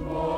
Lord.